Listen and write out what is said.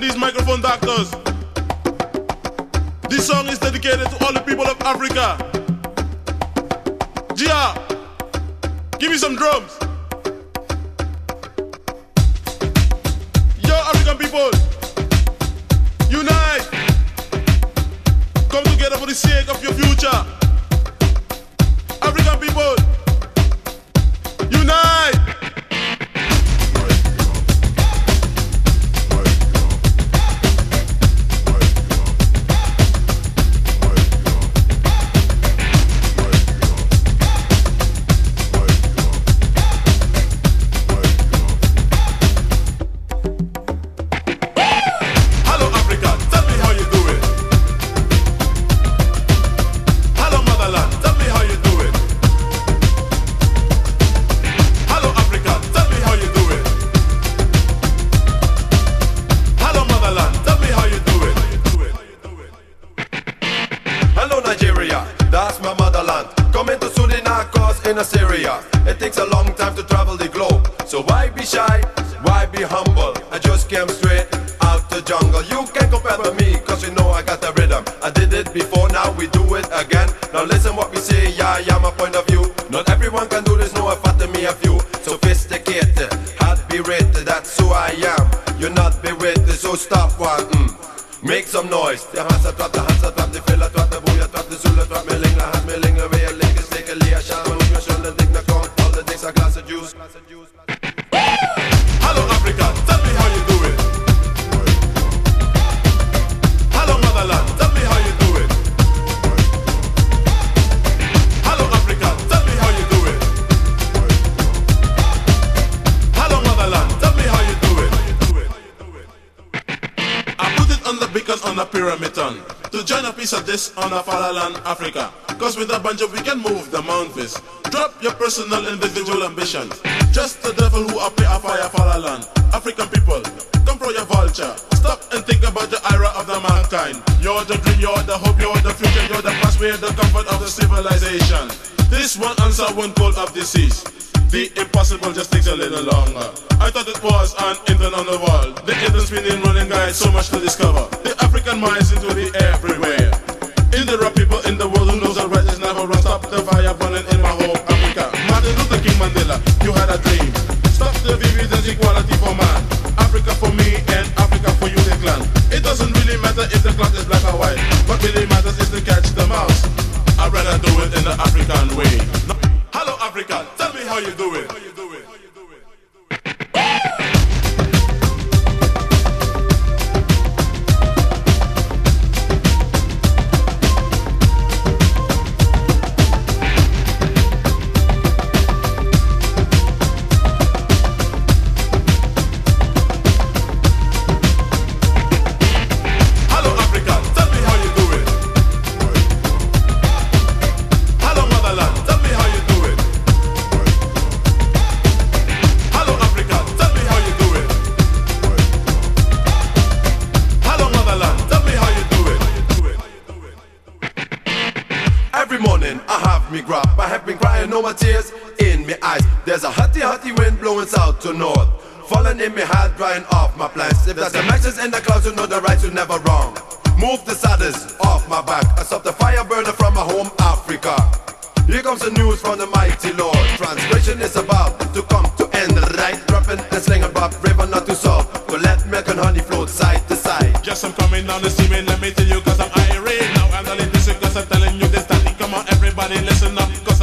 telephone doctors. This song is dedicated to all the people of Africa. Gia, give me some drums. Yo, African people, unite. Come together for the sake of your future. Coming to Sudan, cause in Assyria. It takes a long time to travel the globe. So why be shy? Why be humble? I just came straight out the jungle. You can't compare with me, cause you know I got the rhythm. I did it before, now we do it again. Now listen what we say, yeah, yeah, my point of view. Not everyone can do this, no, I fatter me a few. Sophisticated, hard be rated, that's who I am. You're not be berated, so stop one. Mm. Make some noise. De hansa trap, de hansa trap, de filla trap, de boeia trap, de zula trap, me ling, la hand me ling, weer liggen, steken, lia, shaan, me hoek, zullen dik naar kont, al de dings, a glass of juice. On a to join a piece of this on a fatherland Africa. Cause with a banjo we can move the mountains. Drop your personal individual ambitions. Just the devil who appear a fire fatherland. African people, come from your vulture. Stop and think about the era of the mankind. You're the dream, you're the hope, you're the future, you're the past, we're the comfort of the civilization. This one answer one call of disease. The impossible just takes a little longer. I thought it was an intern on the wall. The intern spinning running guide, so much to discover. The African minds into the everywhere. In the rap people in the world who knows the right is never wrong. Stop the fire burning in my home, Africa. Martin Luther King Mandela, you had a dream. Stop the divisions, equality for man. Africa for me and Africa for you, the clan. It doesn't really matter if the cloth is black or white. What really matters is to catch the mouse. I'd rather do it in the African way. Do it. Every morning I have me grab. I have been crying, more tears in me eyes. There's a hotty, hotty wind blowing south to north. Falling in me heart, drying off my plans. If there's a message in the clouds, you know the right, you never wrong. Move the saddest off my back. I stop the fire burner from my home, Africa. Here comes the news from the mighty Lord. Transgression is about to come Everybody listen up. Go